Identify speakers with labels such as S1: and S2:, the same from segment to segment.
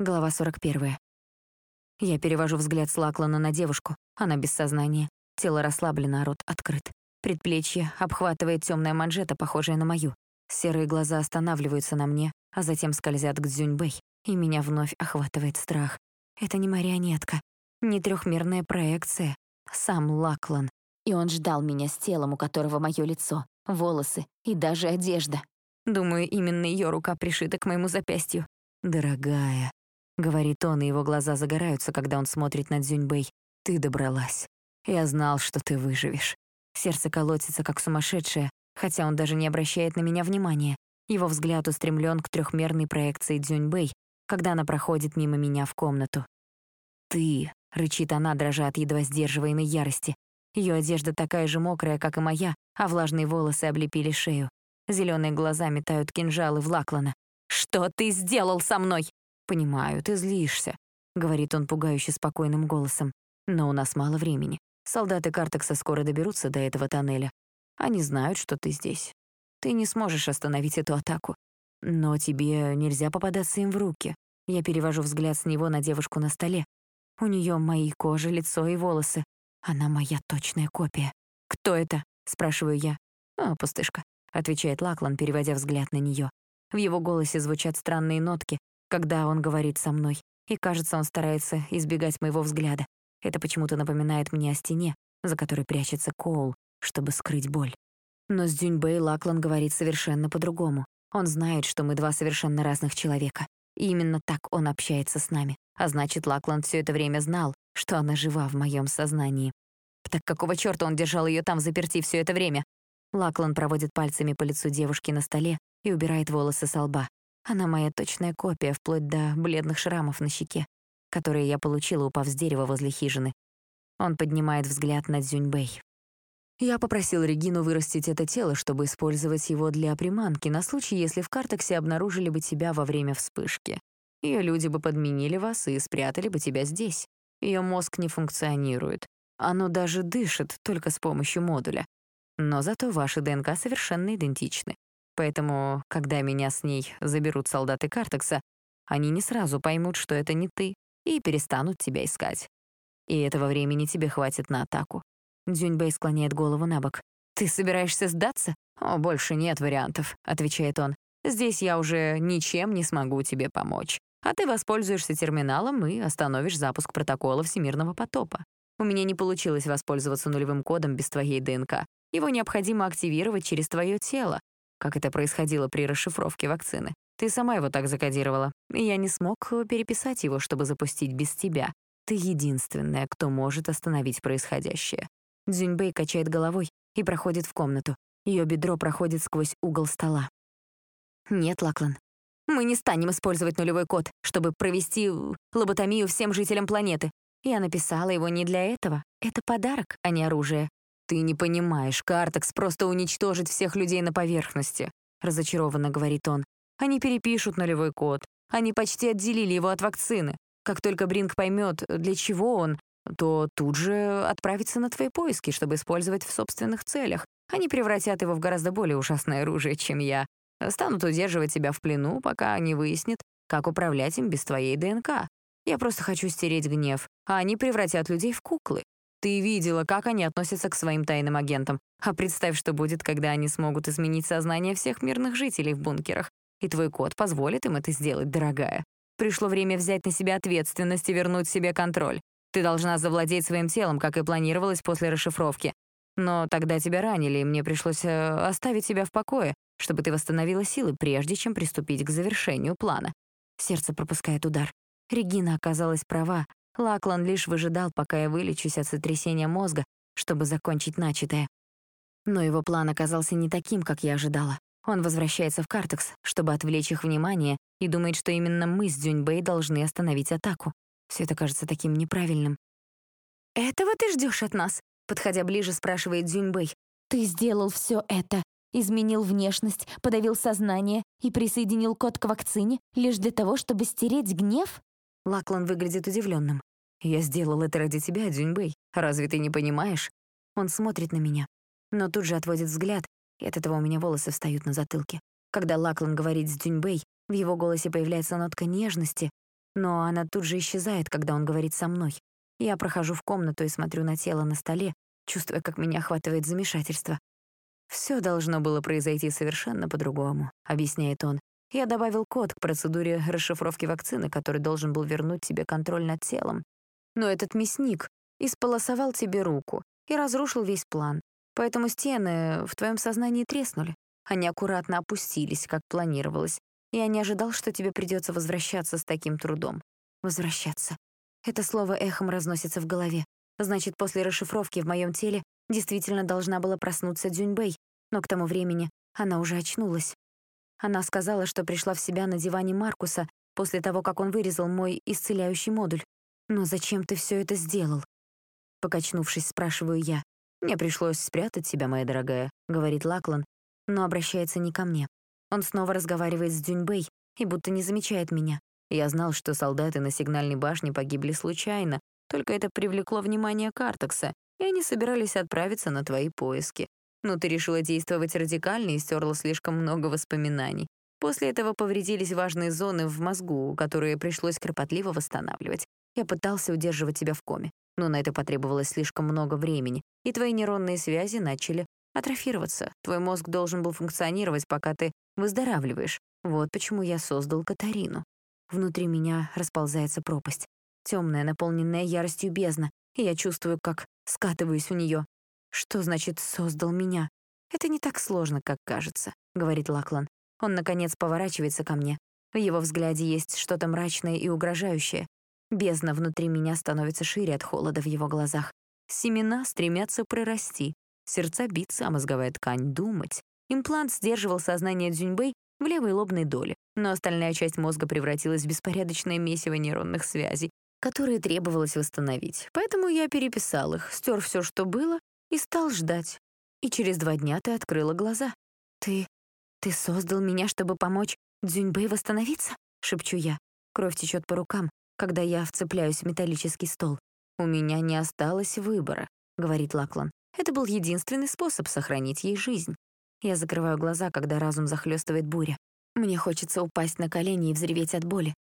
S1: Глава 41. Я перевожу взгляд с Лаклана на девушку. Она без сознания. Тело расслаблено, а рот открыт. Предплечье обхватывает темная манжета, похожая на мою. Серые глаза останавливаются на мне, а затем скользят к Дзюньбэй, и меня вновь охватывает страх. Это не марионетка, не трехмерная проекция. Сам Лаклан. И он ждал меня с телом, у которого мое лицо, волосы и даже одежда. Думаю, именно ее рука пришита к моему запястью. «Дорогая», Говорит он, и его глаза загораются, когда он смотрит на Дзюньбэй. «Ты добралась. Я знал, что ты выживешь». Сердце колотится, как сумасшедшее, хотя он даже не обращает на меня внимания. Его взгляд устремлен к трехмерной проекции Дзюньбэй, когда она проходит мимо меня в комнату. «Ты», — рычит она, дрожа от едва сдерживаемой ярости. Ее одежда такая же мокрая, как и моя, а влажные волосы облепили шею. Зеленые глаза метают кинжалы в Лаклана. «Что ты сделал со мной?» «Понимаю, ты злишься», — говорит он пугающе спокойным голосом. «Но у нас мало времени. Солдаты Картекса скоро доберутся до этого тоннеля. Они знают, что ты здесь. Ты не сможешь остановить эту атаку. Но тебе нельзя попадаться им в руки. Я перевожу взгляд с него на девушку на столе. У нее мои кожа, лицо и волосы. Она моя точная копия. «Кто это?» — спрашиваю я. «А, пустышка», — отвечает Лаклан, переводя взгляд на нее. В его голосе звучат странные нотки, когда он говорит со мной, и, кажется, он старается избегать моего взгляда. Это почему-то напоминает мне о стене, за которой прячется Коул, чтобы скрыть боль. Но с Дюньбэй Лаклан говорит совершенно по-другому. Он знает, что мы два совершенно разных человека. И именно так он общается с нами. А значит, Лаклан все это время знал, что она жива в моем сознании. Так какого чёрта он держал ее там заперти все это время? Лаклан проводит пальцами по лицу девушки на столе и убирает волосы со лба. Она моя точная копия, вплоть до бледных шрамов на щеке, которые я получила, упав с дерева возле хижины. Он поднимает взгляд на Дзюньбэй. Я попросил Регину вырастить это тело, чтобы использовать его для приманки на случай, если в картексе обнаружили бы тебя во время вспышки. Ее люди бы подменили вас и спрятали бы тебя здесь. Ее мозг не функционирует. Оно даже дышит только с помощью модуля. Но зато ваши ДНК совершенно идентичны. Поэтому, когда меня с ней заберут солдаты Картекса, они не сразу поймут, что это не ты, и перестанут тебя искать. И этого времени тебе хватит на атаку. Дзюньбэй склоняет голову на бок. «Ты собираешься сдаться?» «О, больше нет вариантов», — отвечает он. «Здесь я уже ничем не смогу тебе помочь. А ты воспользуешься терминалом и остановишь запуск протокола всемирного потопа. У меня не получилось воспользоваться нулевым кодом без твоей ДНК. Его необходимо активировать через твое тело, как это происходило при расшифровке вакцины. Ты сама его так закодировала, и я не смог переписать его, чтобы запустить без тебя. Ты единственная, кто может остановить происходящее. Дзюньбэй качает головой и проходит в комнату. Ее бедро проходит сквозь угол стола. Нет, Лаклан, мы не станем использовать нулевой код, чтобы провести лоботомию всем жителям планеты. Я написала его не для этого. Это подарок, а не оружие. «Ты не понимаешь, Картекс просто уничтожит всех людей на поверхности», — разочарованно говорит он. «Они перепишут нулевой код. Они почти отделили его от вакцины. Как только Бринг поймет, для чего он, то тут же отправится на твои поиски, чтобы использовать в собственных целях. Они превратят его в гораздо более ужасное оружие, чем я. Станут удерживать тебя в плену, пока не выяснят, как управлять им без твоей ДНК. Я просто хочу стереть гнев, а они превратят людей в куклы. Ты видела, как они относятся к своим тайным агентам. А представь, что будет, когда они смогут изменить сознание всех мирных жителей в бункерах. И твой код позволит им это сделать, дорогая. Пришло время взять на себя ответственность и вернуть себе контроль. Ты должна завладеть своим телом, как и планировалось после расшифровки. Но тогда тебя ранили, и мне пришлось э, оставить тебя в покое, чтобы ты восстановила силы, прежде чем приступить к завершению плана. Сердце пропускает удар. Регина оказалась права. Лаклан лишь выжидал, пока я вылечусь от сотрясения мозга, чтобы закончить начатое. Но его план оказался не таким, как я ожидала. Он возвращается в Картекс, чтобы отвлечь их внимание, и думает, что именно мы с Дзюньбэй должны остановить атаку. Все это кажется таким неправильным. «Этого ты ждешь от нас?» Подходя ближе, спрашивает Дзюньбэй. «Ты сделал все это, изменил внешность, подавил сознание и присоединил код к вакцине лишь для того, чтобы стереть гнев?» Лаклан выглядит удивленным. «Я сделал это ради тебя, Дзюньбэй. Разве ты не понимаешь?» Он смотрит на меня, но тут же отводит взгляд, и от этого у меня волосы встают на затылке. Когда Лаклан говорит с Дзюньбэй, в его голосе появляется нотка нежности, но она тут же исчезает, когда он говорит со мной. Я прохожу в комнату и смотрю на тело на столе, чувствуя, как меня охватывает замешательство. «Все должно было произойти совершенно по-другому», — объясняет он. «Я добавил код к процедуре расшифровки вакцины, который должен был вернуть тебе контроль над телом. Но этот мясник исполосовал тебе руку и разрушил весь план. Поэтому стены в твоем сознании треснули. Они аккуратно опустились, как планировалось. Я не ожидал, что тебе придется возвращаться с таким трудом. Возвращаться. Это слово эхом разносится в голове. Значит, после расшифровки в моем теле действительно должна была проснуться Дзюньбэй, но к тому времени она уже очнулась. Она сказала, что пришла в себя на диване Маркуса после того, как он вырезал мой исцеляющий модуль. «Но зачем ты все это сделал?» Покачнувшись, спрашиваю я. «Мне пришлось спрятать себя, моя дорогая», — говорит Лаклан, но обращается не ко мне. Он снова разговаривает с Дюньбэй и будто не замечает меня. Я знал, что солдаты на сигнальной башне погибли случайно, только это привлекло внимание Картекса, и они собирались отправиться на твои поиски. Но ты решила действовать радикально и стерла слишком много воспоминаний. После этого повредились важные зоны в мозгу, которые пришлось кропотливо восстанавливать. Я пытался удерживать тебя в коме, но на это потребовалось слишком много времени, и твои нейронные связи начали атрофироваться. Твой мозг должен был функционировать, пока ты выздоравливаешь. Вот почему я создал Катарину. Внутри меня расползается пропасть темная, наполненная яростью бездна, и я чувствую, как скатываюсь в нее. Что значит «создал меня»? Это не так сложно, как кажется, говорит Лаклан. Он, наконец, поворачивается ко мне. В его взгляде есть что-то мрачное и угрожающее. Бездна внутри меня становится шире от холода в его глазах. Семена стремятся прорасти. Сердца биться, а мозговая ткань — думать. Имплант сдерживал сознание Дзюньбэй в левой лобной доле, но остальная часть мозга превратилась в беспорядочное месиво нейронных связей, которые требовалось восстановить. Поэтому я переписал их, стер все, что было, и стал ждать. И через два дня ты открыла глаза. «Ты... ты создал меня, чтобы помочь Дзюньбэй восстановиться?» — шепчу я. Кровь течет по рукам, когда я вцепляюсь в металлический стол. «У меня не осталось выбора», — говорит Лаклан. «Это был единственный способ сохранить ей жизнь». Я закрываю глаза, когда разум захлестывает буря. Мне хочется упасть на колени и взреветь от боли.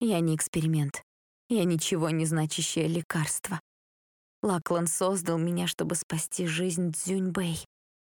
S1: Я не эксперимент. Я ничего не значащее лекарство. Лаклан создал меня, чтобы спасти жизнь Дзюньбэй.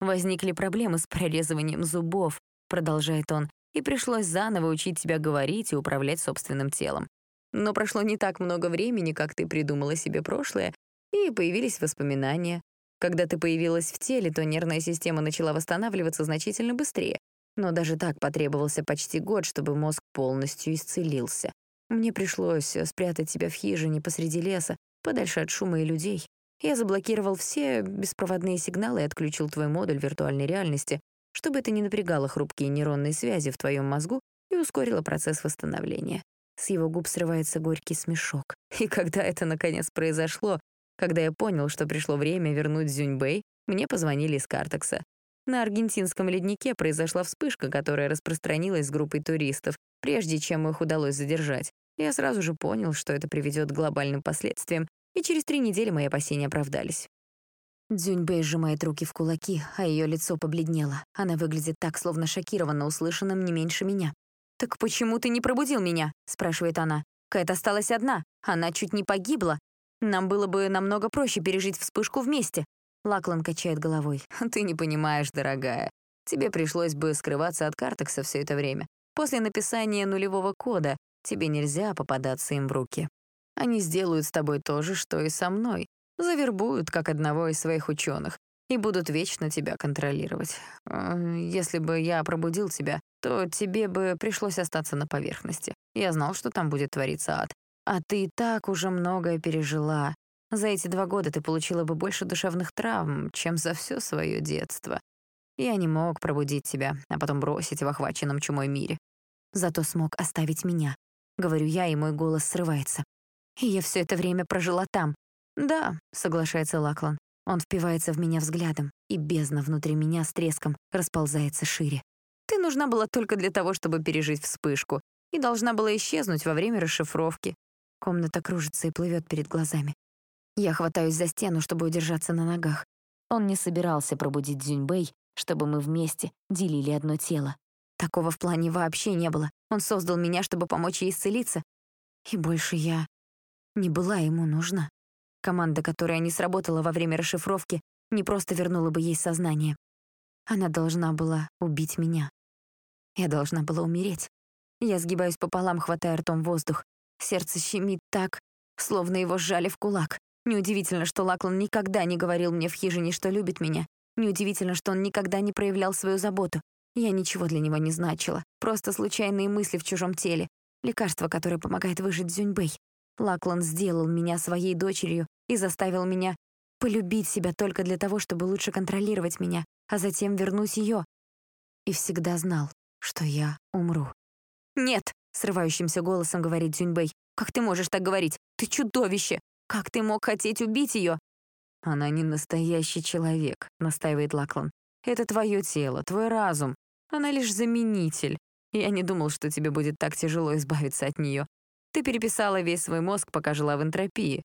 S1: Возникли проблемы с прорезыванием зубов, продолжает он, и пришлось заново учить тебя говорить и управлять собственным телом. Но прошло не так много времени, как ты придумала себе прошлое, и появились воспоминания. Когда ты появилась в теле, то нервная система начала восстанавливаться значительно быстрее. Но даже так потребовался почти год, чтобы мозг полностью исцелился. Мне пришлось э, спрятать тебя в хижине посреди леса, подальше от шума и людей. Я заблокировал все беспроводные сигналы и отключил твой модуль виртуальной реальности, чтобы это не напрягало хрупкие нейронные связи в твоем мозгу и ускорило процесс восстановления. С его губ срывается горький смешок. И когда это наконец произошло, когда я понял, что пришло время вернуть Зюньбэй, мне позвонили из Картекса. На аргентинском леднике произошла вспышка, которая распространилась с группой туристов, прежде чем их удалось задержать. Я сразу же понял, что это приведет к глобальным последствиям, и через три недели мои опасения оправдались. Дзюньбэй сжимает руки в кулаки, а ее лицо побледнело. Она выглядит так, словно шокирована услышанным не меньше меня. «Так почему ты не пробудил меня?» — спрашивает она. «Кэт осталась одна. Она чуть не погибла. Нам было бы намного проще пережить вспышку вместе». Лаклан качает головой. «Ты не понимаешь, дорогая. Тебе пришлось бы скрываться от Картекса все это время. После написания нулевого кода Тебе нельзя попадаться им в руки. Они сделают с тобой то же, что и со мной. Завербуют, как одного из своих ученых, и будут вечно тебя контролировать. Э, если бы я пробудил тебя, то тебе бы пришлось остаться на поверхности. Я знал, что там будет твориться ад. А ты и так уже многое пережила. За эти два года ты получила бы больше душевных травм, чем за все свое детство. Я не мог пробудить тебя, а потом бросить в охваченном чумой мире. Зато смог оставить меня, — говорю я, и мой голос срывается. «И я все это время прожила там». «Да», — соглашается Лаклан. Он впивается в меня взглядом, и бездна внутри меня с треском расползается шире. «Ты нужна была только для того, чтобы пережить вспышку, и должна была исчезнуть во время расшифровки». Комната кружится и плывет перед глазами. Я хватаюсь за стену, чтобы удержаться на ногах. Он не собирался пробудить Дзюньбэй, чтобы мы вместе делили одно тело. Такого в плане вообще не было. Он создал меня, чтобы помочь ей исцелиться. И больше я не была ему нужна. Команда, которая не сработала во время расшифровки, не просто вернула бы ей сознание. Она должна была убить меня. Я должна была умереть. Я сгибаюсь пополам, хватая ртом воздух. Сердце щемит так, словно его сжали в кулак. Неудивительно, что Лаклан никогда не говорил мне в хижине, что любит меня. Неудивительно, что он никогда не проявлял свою заботу. Я ничего для него не значила. Просто случайные мысли в чужом теле. Лекарство, которое помогает выжить Зюньбэй. Лаклан сделал меня своей дочерью и заставил меня полюбить себя только для того, чтобы лучше контролировать меня, а затем вернуть ее. И всегда знал, что я умру. «Нет!» — срывающимся голосом говорит Дзюньбэй. «Как ты можешь так говорить? Ты чудовище! Как ты мог хотеть убить ее?» «Она не настоящий человек», — настаивает Лаклан. «Это твое тело, твой разум. Она лишь заменитель. Я не думал, что тебе будет так тяжело избавиться от нее. Ты переписала весь свой мозг, пока жила в энтропии.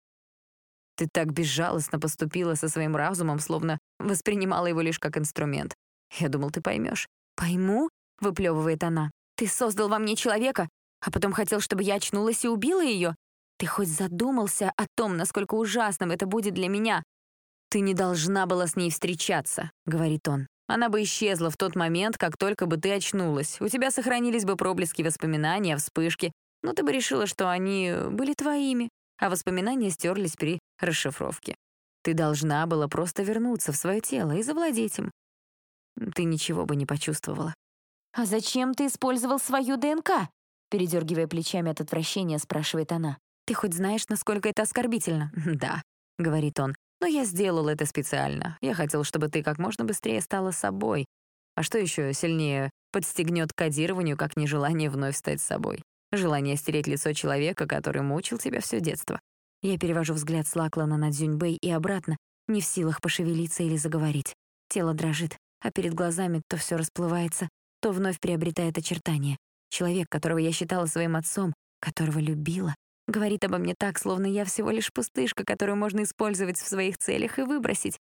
S1: Ты так безжалостно поступила со своим разумом, словно воспринимала его лишь как инструмент. Я думал, ты поймешь. «Пойму?» — выплевывает она. «Ты создал во мне человека, а потом хотел, чтобы я очнулась и убила ее? Ты хоть задумался о том, насколько ужасным это будет для меня?» «Ты не должна была с ней встречаться», — говорит он. «Она бы исчезла в тот момент, как только бы ты очнулась. У тебя сохранились бы проблески воспоминания, вспышки, но ты бы решила, что они были твоими а воспоминания стерлись при расшифровке. Ты должна была просто вернуться в свое тело и завладеть им. Ты ничего бы не почувствовала. «А зачем ты использовал свою ДНК?» Передергивая плечами от отвращения, спрашивает она. «Ты хоть знаешь, насколько это оскорбительно?» «Да», — говорит он. «Но я сделал это специально. Я хотел, чтобы ты как можно быстрее стала собой. А что еще сильнее подстегнет кодированию, как нежелание вновь стать собой? Желание стереть лицо человека, который мучил тебя все детство. Я перевожу взгляд с Лаклана на Дзюньбэй и обратно, не в силах пошевелиться или заговорить. Тело дрожит, а перед глазами то все расплывается, то вновь приобретает очертания. Человек, которого я считала своим отцом, которого любила, говорит обо мне так, словно я всего лишь пустышка, которую можно использовать в своих целях и выбросить.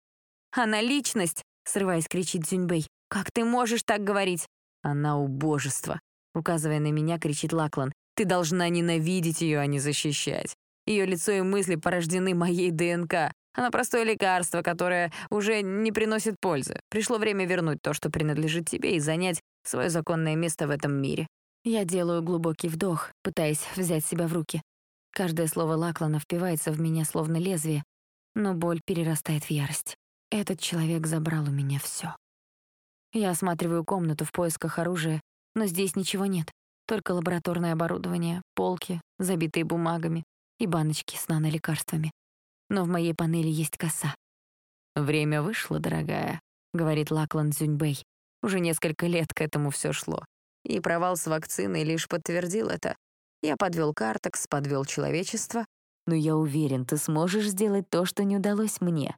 S1: «Она личность!» — срываясь, кричит Дзюньбэй. «Как ты можешь так говорить?» «Она убожество!» Указывая на меня, кричит Лаклан. «Ты должна ненавидеть ее, а не защищать. Ее лицо и мысли порождены моей ДНК. Она простое лекарство, которое уже не приносит пользы. Пришло время вернуть то, что принадлежит тебе, и занять свое законное место в этом мире». Я делаю глубокий вдох, пытаясь взять себя в руки. Каждое слово Лаклана впивается в меня словно лезвие, но боль перерастает в ярость. Этот человек забрал у меня все. Я осматриваю комнату в поисках оружия, но здесь ничего нет. Только лабораторное оборудование, полки, забитые бумагами и баночки с нанолекарствами. Но в моей панели есть коса. «Время вышло, дорогая», — говорит Лаклан Зюньбэй. Уже несколько лет к этому все шло. И провал с вакциной лишь подтвердил это. Я подвел картекс, подвел человечество, но я уверен, ты сможешь сделать то, что не удалось мне.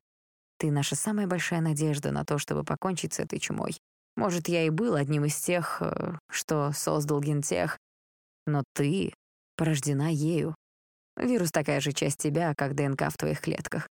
S1: Ты наша самая большая надежда на то, чтобы покончить с этой чумой. Может, я и был одним из тех, э, что создал гентех, но ты порождена ею. Вирус такая же часть тебя, как ДНК в твоих клетках.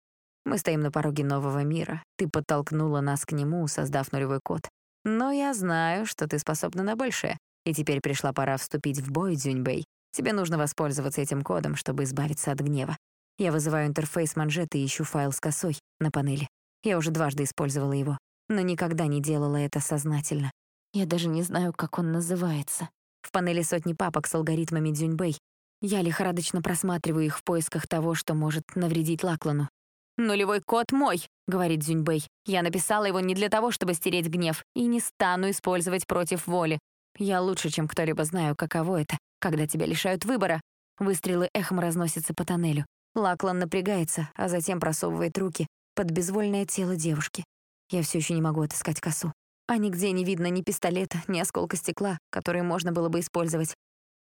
S1: Мы стоим на пороге нового мира. Ты подтолкнула нас к нему, создав нулевой код. Но я знаю, что ты способна на большее. И теперь пришла пора вступить в бой, Дзюньбэй. Тебе нужно воспользоваться этим кодом, чтобы избавиться от гнева. Я вызываю интерфейс манжеты и ищу файл с косой на панели. Я уже дважды использовала его но никогда не делала это сознательно. Я даже не знаю, как он называется. В панели сотни папок с алгоритмами Дзюньбэй. Я лихорадочно просматриваю их в поисках того, что может навредить Лаклану. «Нулевой код мой», — говорит Дзюньбэй. «Я написала его не для того, чтобы стереть гнев, и не стану использовать против воли. Я лучше, чем кто-либо знаю, каково это, когда тебя лишают выбора». Выстрелы эхом разносятся по тоннелю. Лаклан напрягается, а затем просовывает руки под безвольное тело девушки. Я все еще не могу отыскать косу. А нигде не видно ни пистолета, ни осколка стекла, которые можно было бы использовать.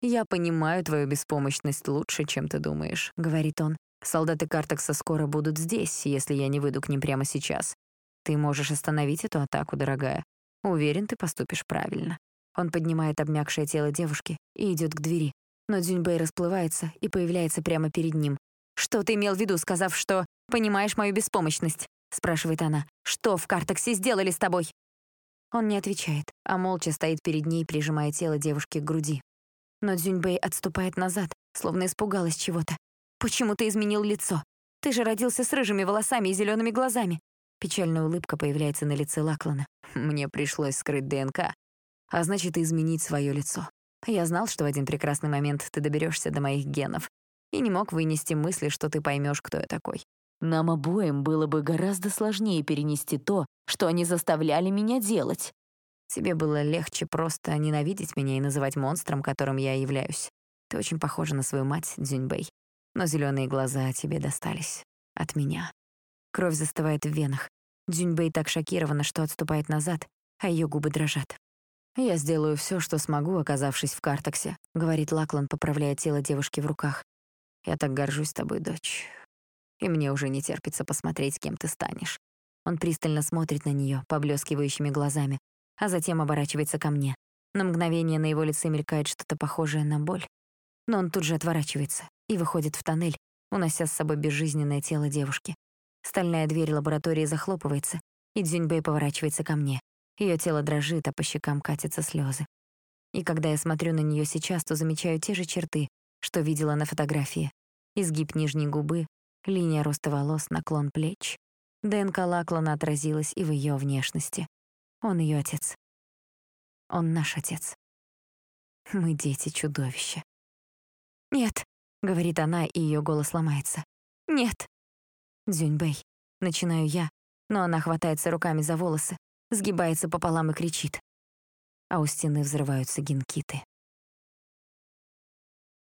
S1: «Я понимаю твою беспомощность лучше, чем ты думаешь», — говорит он. «Солдаты Картекса скоро будут здесь, если я не выйду к ним прямо сейчас. Ты можешь остановить эту атаку, дорогая. Уверен, ты поступишь правильно». Он поднимает обмякшее тело девушки и идет к двери. Но Дзюньбэй расплывается и появляется прямо перед ним. «Что ты имел в виду, сказав, что понимаешь мою беспомощность?» спрашивает она. «Что в картексе сделали с тобой?» Он не отвечает, а молча стоит перед ней, прижимая тело девушки к груди. Но Дзюньбэй отступает назад, словно испугалась чего-то. «Почему ты изменил лицо? Ты же родился с рыжими волосами и зелеными глазами». Печальная улыбка появляется на лице Лаклана. «Мне пришлось скрыть ДНК, а значит, изменить свое лицо. Я знал, что в один прекрасный момент ты доберешься до моих генов, и не мог вынести мысли, что ты поймешь, кто я такой.
S2: Нам обоим было бы гораздо сложнее перенести то, что они заставляли меня делать.
S1: Тебе было легче просто ненавидеть меня и называть монстром, которым я являюсь. Ты очень похожа на свою мать, Дзюньбэй. Но зеленые глаза тебе достались. От меня. Кровь застывает в венах. Дзюньбэй так шокирована, что отступает назад, а ее губы дрожат. «Я сделаю все, что смогу, оказавшись в Картаксе», — говорит Лаклан, поправляя тело девушки в руках. «Я так горжусь тобой, дочь. И мне уже не терпится посмотреть, кем ты станешь». Он пристально смотрит на нее, поблескивающими глазами, а затем оборачивается ко мне. На мгновение на его лице мелькает что-то похожее на боль. Но он тут же отворачивается и выходит в тоннель, унося с собой безжизненное тело девушки. Стальная дверь лаборатории захлопывается, и Дзюньбэй поворачивается ко мне. Ее тело дрожит, а по щекам катятся слезы. И когда я смотрю на нее сейчас, то замечаю те же черты, что видела на фотографии. Изгиб нижней губы, линия роста волос, наклон плеч. ДНК Лаклана отразилась и в ее внешности. Он ее отец. Он наш отец. Мы дети чудовища. «Нет», — говорит она, и ее голос ломается. «Нет». «Дзюньбэй», — начинаю я, но она хватается руками за волосы, сгибается пополам и кричит. А у стены взрываются гинкиты.